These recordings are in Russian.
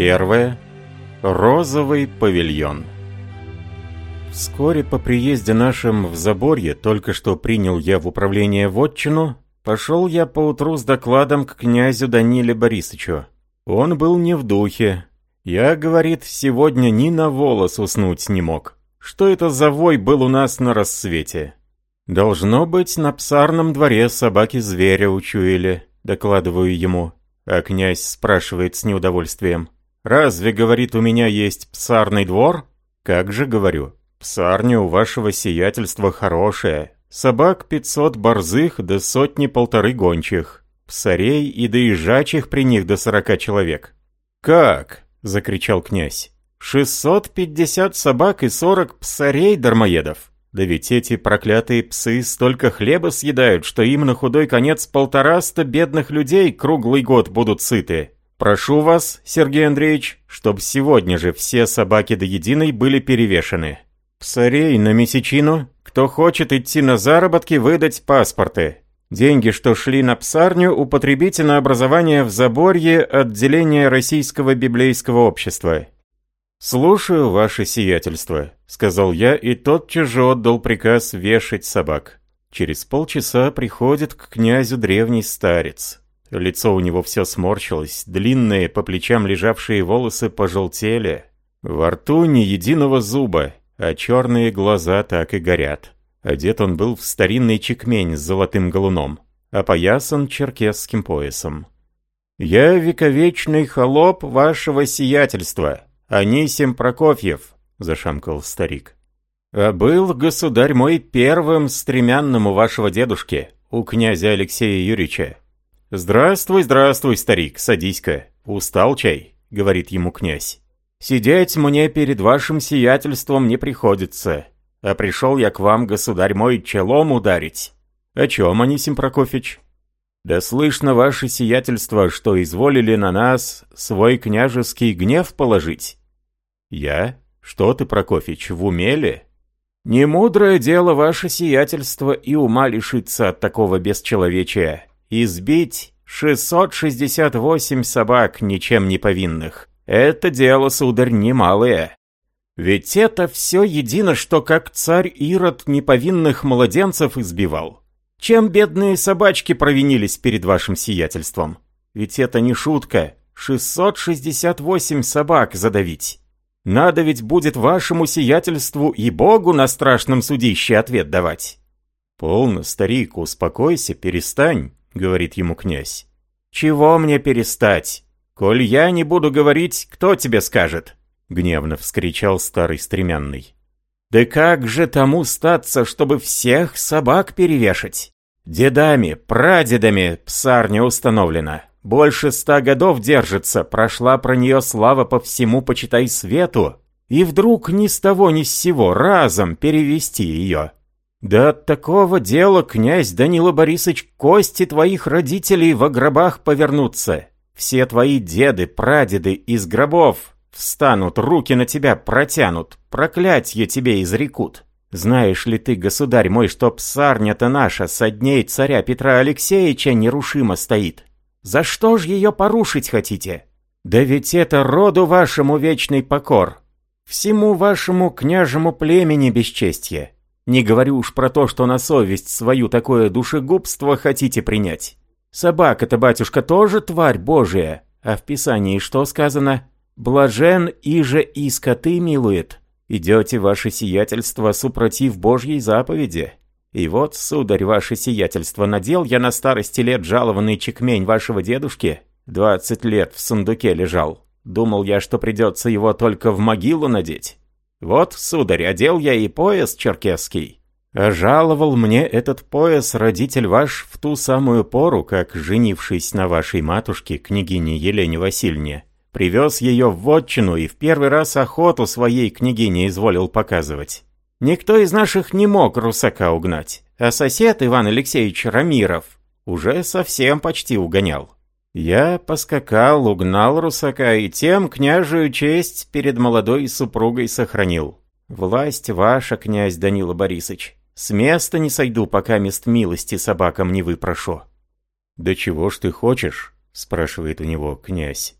Первое. Розовый павильон. Вскоре по приезде нашим в Заборье, только что принял я в управление вотчину, пошел я поутру с докладом к князю Даниле Борисовичу. Он был не в духе. Я, говорит, сегодня ни на волос уснуть не мог. Что это за вой был у нас на рассвете? Должно быть, на псарном дворе собаки зверя учуяли, докладываю ему. А князь спрашивает с неудовольствием. «Разве, — говорит, — у меня есть псарный двор?» «Как же, — говорю, — псарня у вашего сиятельства хорошая. Собак пятьсот борзых да сотни-полторы гончих. Псарей и доезжачих при них до сорока человек». «Как?» — закричал князь. «Шестьсот пятьдесят собак и сорок псарей дармоедов. Да ведь эти проклятые псы столько хлеба съедают, что им на худой конец полтораста бедных людей круглый год будут сыты. Прошу вас, Сергей Андреевич, чтобы сегодня же все собаки до единой были перевешены. Псарей на месячину, кто хочет идти на заработки, выдать паспорты. Деньги, что шли на псарню, употребите на образование в Заборье отделения Российского библейского общества. «Слушаю, ваше сиятельство», — сказал я и тотчас же отдал приказ вешать собак. Через полчаса приходит к князю древний старец. Лицо у него все сморщилось, длинные по плечам лежавшие волосы пожелтели. Во рту ни единого зуба, а черные глаза так и горят. Одет он был в старинный чекмень с золотым галуном, опоясан черкесским поясом. «Я вековечный холоп вашего сиятельства, Анисим Прокофьев», — зашамкал старик. «А был, государь мой, первым стремянным у вашего дедушки, у князя Алексея Юрьевича. «Здравствуй, здравствуй, старик, садись-ка. Устал чай?» — говорит ему князь. «Сидеть мне перед вашим сиятельством не приходится, а пришел я к вам, государь мой, челом ударить». «О чем, Анисим Прокофьевич?» «Да слышно ваше сиятельство, что изволили на нас свой княжеский гнев положить». «Я? Что ты, Прокофьевич, в умеле?» «Немудрое дело ваше сиятельство и ума лишиться от такого бесчеловечия избить 668 собак ничем не повинных. Это дело, сударь, немалое. Ведь это все едино, что как царь Ирод неповинных младенцев избивал. Чем бедные собачки провинились перед вашим сиятельством? Ведь это не шутка. 668 собак задавить. Надо ведь будет вашему сиятельству и Богу на страшном судище ответ давать. Полно, старик, успокойся, перестань. — говорит ему князь. «Чего мне перестать? Коль я не буду говорить, кто тебе скажет?» — гневно вскричал старый стремянный. «Да как же тому статься, чтобы всех собак перевешать? Дедами, прадедами псарня установлена. Больше ста годов держится, прошла про нее слава по всему, почитай, свету. И вдруг ни с того ни с сего разом перевести ее. «Да от такого дела, князь Данила Борисович, кости твоих родителей во гробах повернутся. Все твои деды, прадеды из гробов встанут, руки на тебя протянут, проклятье тебе изрекут. Знаешь ли ты, государь мой, что псарня-то наша со дней царя Петра Алексеевича нерушимо стоит? За что ж ее порушить хотите? Да ведь это роду вашему вечный покор, всему вашему княжему племени бесчестье». Не говорю уж про то, что на совесть свою такое душегубство хотите принять. Собака-то, батюшка, тоже тварь божия. А в Писании что сказано? «Блажен, иже и скоты милует». Идете, ваше сиятельство, супротив Божьей заповеди. И вот, сударь, ваше сиятельство, надел я на старости лет жалованный чекмень вашего дедушки. Двадцать лет в сундуке лежал. Думал я, что придется его только в могилу надеть. Вот, сударь, одел я и пояс черкесский. Жаловал мне этот пояс родитель ваш в ту самую пору, как, женившись на вашей матушке, княгине Елене Васильевне, привез ее в вотчину и в первый раз охоту своей княгине изволил показывать. Никто из наших не мог русака угнать, а сосед Иван Алексеевич Рамиров уже совсем почти угонял. Я поскакал, угнал русака и тем княжую честь перед молодой супругой сохранил. Власть ваша, князь Данила Борисович. С места не сойду, пока мест милости собакам не выпрошу. «Да чего ж ты хочешь?» — спрашивает у него князь.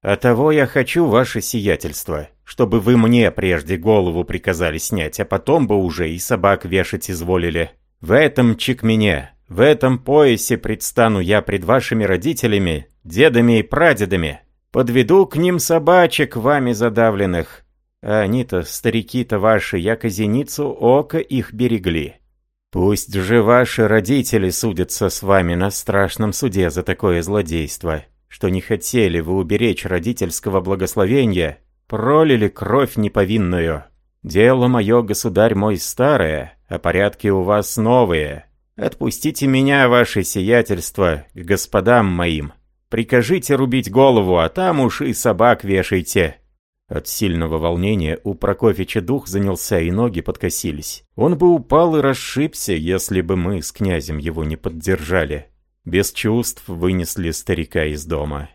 А того я хочу, ваше сиятельство, чтобы вы мне прежде голову приказали снять, а потом бы уже и собак вешать изволили. В этом чекмене, в этом поясе предстану я пред вашими родителями, дедами и прадедами. Подведу к ним собачек вами задавленных. А они-то, старики-то ваши, яко зеницу ока их берегли. Пусть же ваши родители судятся с вами на страшном суде за такое злодейство, что не хотели вы уберечь родительского благословения, пролили кровь неповинную. Дело мое, государь мой, старое, а порядки у вас новые. Отпустите меня, ваше сиятельство, к господам моим. Прикажите рубить голову, а там уж и собак вешайте». От сильного волнения у Прокофича дух занялся и ноги подкосились. Он бы упал и расшибся, если бы мы с князем его не поддержали. Без чувств вынесли старика из дома.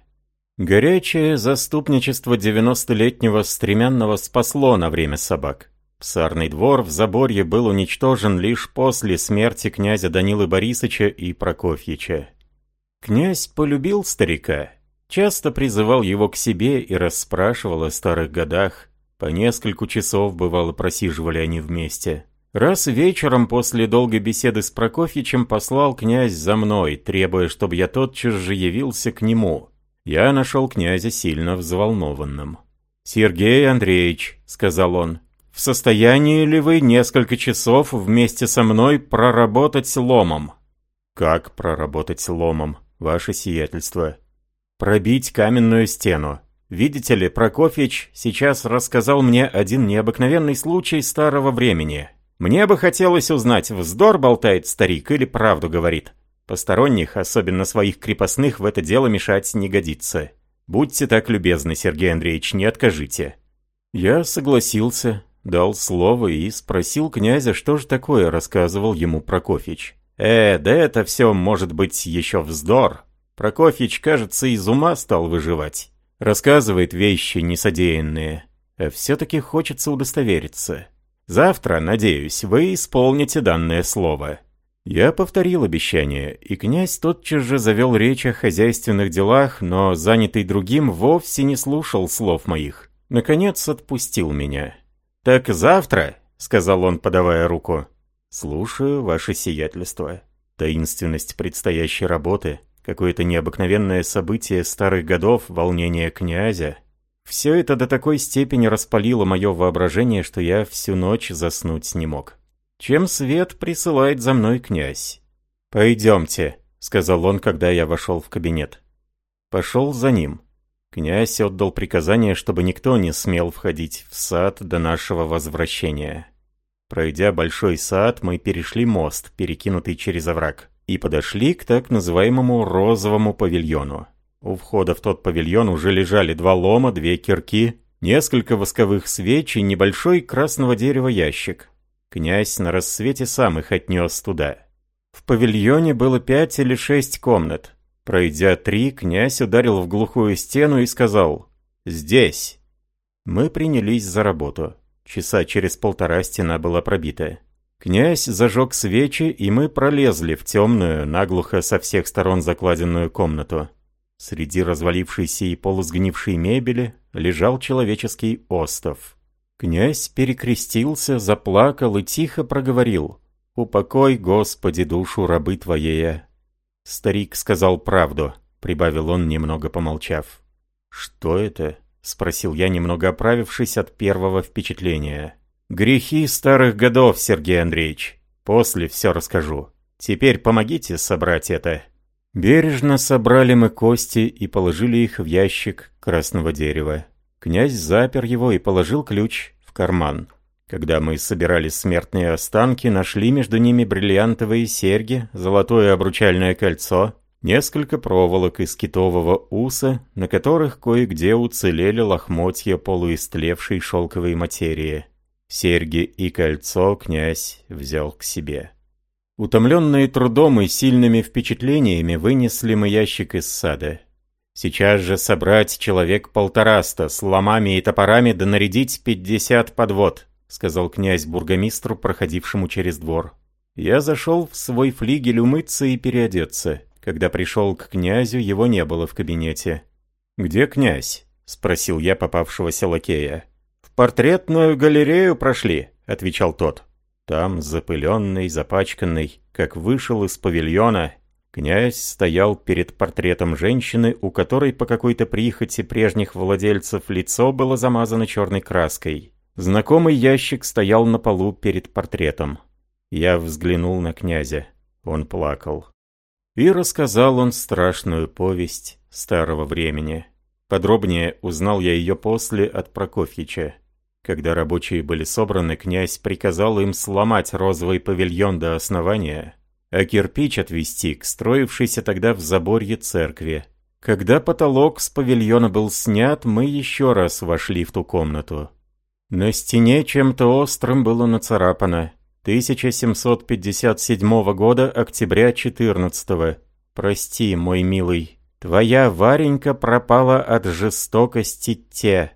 Горячее заступничество девяностолетнего стремянного спасло на время собак. Псарный двор в Заборье был уничтожен лишь после смерти князя Данилы Борисовича и Прокофьича. Князь полюбил старика, часто призывал его к себе и расспрашивал о старых годах. По нескольку часов, бывало, просиживали они вместе. Раз вечером после долгой беседы с Прокофьичем послал князь за мной, требуя, чтобы я тотчас же явился к нему. Я нашел князя сильно взволнованным. «Сергей Андреевич», — сказал он, — «в состоянии ли вы несколько часов вместе со мной проработать ломом?» «Как проработать ломом?» ваше сиятельство. Пробить каменную стену. Видите ли, Прокофьевич сейчас рассказал мне один необыкновенный случай старого времени. Мне бы хотелось узнать, вздор болтает старик или правду говорит. Посторонних, особенно своих крепостных, в это дело мешать не годится. Будьте так любезны, Сергей Андреевич, не откажите. Я согласился, дал слово и спросил князя, что же такое рассказывал ему Прокофьевич. Э, да это все может быть еще вздор. Прокофьич, кажется, из ума стал выживать. Рассказывает вещи несодеянные. А все-таки хочется удостовериться. Завтра, надеюсь, вы исполните данное слово. Я повторил обещание, и князь тотчас же завел речь о хозяйственных делах, но, занятый другим, вовсе не слушал слов моих. Наконец отпустил меня. «Так завтра», — сказал он, подавая руку, «Слушаю, ваше сиятельство. Таинственность предстоящей работы, какое-то необыкновенное событие старых годов, волнение князя. Все это до такой степени распалило мое воображение, что я всю ночь заснуть не мог. Чем свет присылает за мной князь? «Пойдемте», — сказал он, когда я вошел в кабинет. Пошел за ним. Князь отдал приказание, чтобы никто не смел входить в сад до нашего возвращения. Пройдя большой сад, мы перешли мост, перекинутый через овраг, и подошли к так называемому розовому павильону. У входа в тот павильон уже лежали два лома, две кирки, несколько восковых свеч и небольшой красного дерева ящик. Князь на рассвете сам их отнес туда. В павильоне было пять или шесть комнат. Пройдя три, князь ударил в глухую стену и сказал «Здесь». Мы принялись за работу. Часа через полтора стена была пробита. Князь зажег свечи, и мы пролезли в темную, наглухо со всех сторон закладенную комнату. Среди развалившейся и полусгнившей мебели лежал человеческий остов. Князь перекрестился, заплакал и тихо проговорил «Упокой, Господи, душу рабы Твоея». Старик сказал правду, прибавил он, немного помолчав. «Что это?» — спросил я, немного оправившись от первого впечатления. «Грехи старых годов, Сергей Андреевич. После все расскажу. Теперь помогите собрать это». Бережно собрали мы кости и положили их в ящик красного дерева. Князь запер его и положил ключ в карман. Когда мы собирали смертные останки, нашли между ними бриллиантовые серьги, золотое обручальное кольцо, Несколько проволок из китового уса, на которых кое-где уцелели лохмотья полуистлевшей шелковой материи. Серьги и кольцо князь взял к себе. Утомленные трудом и сильными впечатлениями вынесли мы ящик из сада. Сейчас же собрать человек полтораста с ломами и топорами да нарядить пятьдесят подвод, сказал князь бургомистру, проходившему через двор. Я зашел в свой флигель умыться и переодеться. Когда пришел к князю, его не было в кабинете. «Где князь?» — спросил я попавшегося лакея. «В портретную галерею прошли», — отвечал тот. Там, запыленный, запачканный, как вышел из павильона, князь стоял перед портретом женщины, у которой по какой-то прихоти прежних владельцев лицо было замазано черной краской. Знакомый ящик стоял на полу перед портретом. Я взглянул на князя. Он плакал. И рассказал он страшную повесть старого времени. Подробнее узнал я ее после от Прокофьича. Когда рабочие были собраны, князь приказал им сломать розовый павильон до основания, а кирпич отвести к строившейся тогда в заборье церкви. Когда потолок с павильона был снят, мы еще раз вошли в ту комнату. На стене чем-то острым было нацарапано 1757 года, октября 14 -го. «Прости, мой милый, твоя Варенька пропала от жестокости те».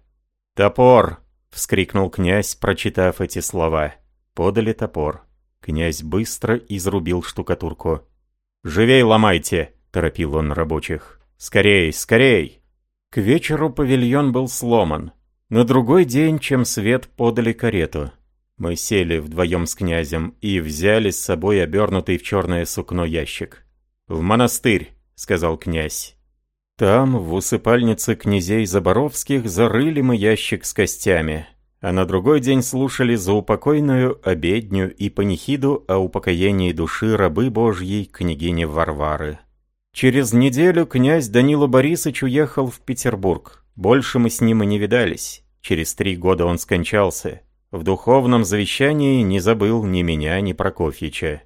«Топор!» — вскрикнул князь, прочитав эти слова. Подали топор. Князь быстро изрубил штукатурку. «Живей ломайте!» — торопил он рабочих. «Скорей, скорей!» К вечеру павильон был сломан. На другой день, чем свет, подали карету. Мы сели вдвоем с князем и взяли с собой обернутый в черное сукно ящик. «В монастырь», — сказал князь. Там, в усыпальнице князей Заборовских, зарыли мы ящик с костями, а на другой день слушали заупокойную обедню и панихиду о упокоении души рабы Божьей княгини Варвары. Через неделю князь Данила Борисович уехал в Петербург. Больше мы с ним и не видались. Через три года он скончался. В духовном завещании не забыл ни меня, ни Прокофьича.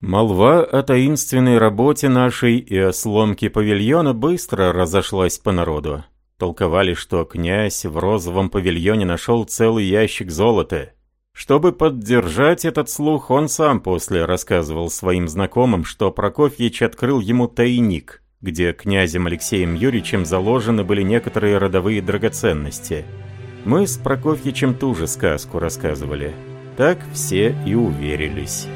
Молва о таинственной работе нашей и о сломке павильона быстро разошлась по народу. Толковали, что князь в розовом павильоне нашел целый ящик золота. Чтобы поддержать этот слух, он сам после рассказывал своим знакомым, что Прокофьевич открыл ему тайник, где князем Алексеем Юрьевичем заложены были некоторые родовые драгоценности. Мы с Прокофьевичем ту же сказку рассказывали. Так все и уверились.